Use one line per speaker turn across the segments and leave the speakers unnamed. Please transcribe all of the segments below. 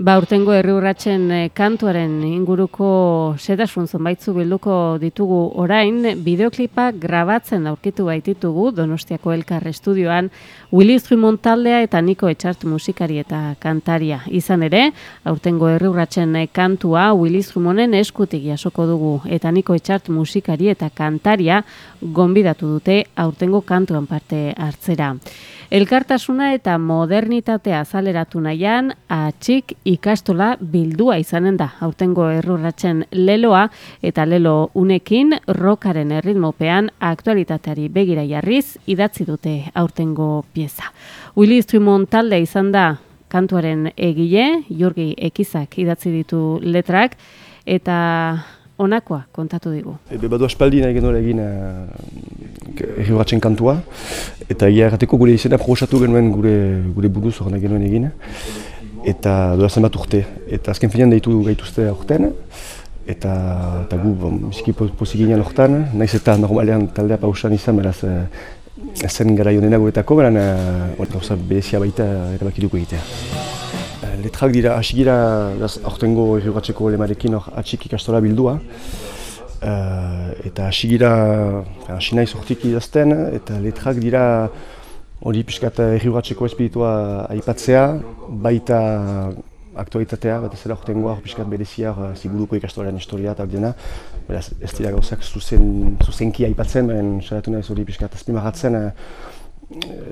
Ba, urtengo herri urratzen eh, kantuaren inguruko sedasun zonbaitzu bilduko ditugu orain, bideoklipa grabatzen aurkitu baititugu Donostiako Elkar Estudioan, Willy Instrument taldea eta Niko Etxart musikari eta kantaria. Izan ere, aurtengo herri urratzen eh, kantua Willy Instrumenten eskutik jasoko dugu eta Niko Etxart musikari eta kantaria gonbidatu dute aurtengo kantuan parte hartzera. Elkartasuna eta modernitatea azaleratu nahian, atxik ikastola bildua izanen da. Aurtengo errurratzen leloa eta lelo unekin rokaren erritmopean aktualitateari begira jarriz idatzi dute aurtengo pieza. Willy Strumon talde izan da kantuaren egile, Jurgi Ekizak idatzi ditu letrak, eta honakoa kontatu digu.
Ebe badu aspaldi nahi genuen egin uh, kantua, eta egia errateko gure izena proxatu genuen gure, gure buruz hor nahi genuen egin, eta doa bat urte. Eta azken finean deitu gaituzte aurten, eta, eta gu biziki pozik ginen hortan, nahiz eta normalean taldea pausan izan, beraz, uh, zen gara jonena guretako, beran gauza berezia baita erabakiduko egitea letrak dira, hasi gira, aurtengo eriogatzeko lemarekin hor atxik ikastola bildua. Uh, eta hasi gira, hasi nahi sortik idazten, eta letrak dira hori piskat eriogatzeko espiritua aipatzea, baita aktualitatea, bat ez dela aurtengoa hor piskat berezia hor ziguruko historia eta dena. Beraz, ez dira gauzak zuzen, zuzenki aipatzen, baina salatu nahi hori piskat azpimarratzen, uh,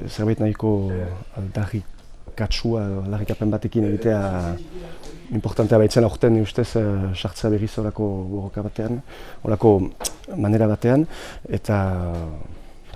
zerbait nahiko aldarrik katsua larrikapen batekin egitea importantea baitzen aurten ustez uh, sartzea berriz horako borroka batean, horako manera batean, eta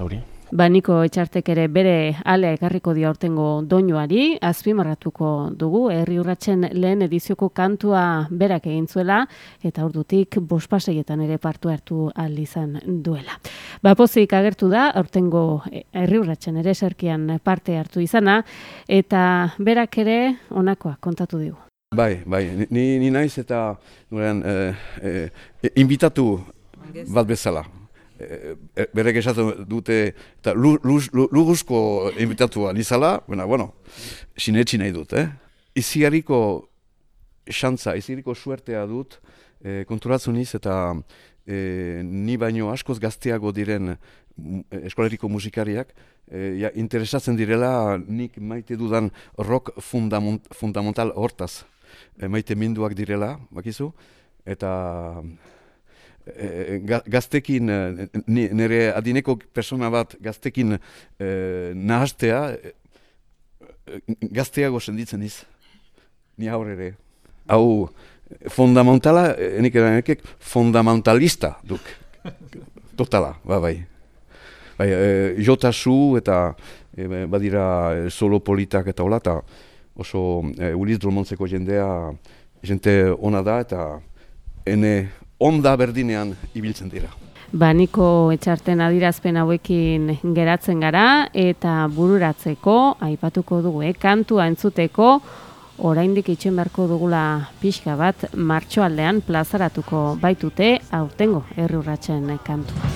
hori.
Ba, Niko Etxartek ere bere alea ekarriko dio aurtengo doinuari, azpimarratuko dugu, herri urratzen lehen edizioko kantua berak egin zuela, eta ordutik bospaseietan ere partu hartu izan duela. Ba, pozik agertu da, aurtengo herri urratzen ere serkian parte hartu izana, eta berak ere onakoa kontatu dugu.
Bai, bai, ni, ni naiz eta nurean, eh, eh, inbitatu bat bezala. Eh, eh, berek esaten dute eta luguzko invitatua nizala, baina, bueno, sinetxi nahi dut, eh? Iziariko xantza, iziariko suertea dut, e, konturatzu niz eta e, ni baino askoz gazteago diren eskoleriko musikariak, ja, interesatzen direla nik maite dudan rock fundamental hortaz. maite minduak direla, bakizu, eta e, gaztekin, nire adineko persona bat gaztekin e, nahastea, gazteago senditzen iz, ni ere. Hau, fundamentala, enik erakek, fundamentalista duk. Totala, ba bai. bai e, jotasu eta e, badira solo politak eta hola, eta oso e, Uliz Drumontzeko jendea, jente ona da, eta ene onda berdinean ibiltzen dira.
Baniko etxarten adirazpen hauekin geratzen gara eta bururatzeko aipatuko dugu eh? kantua entzuteko oraindik itxen beharko dugula pixka bat martxoaldean plazaratuko baitute aurtengo herri urratzen kantua.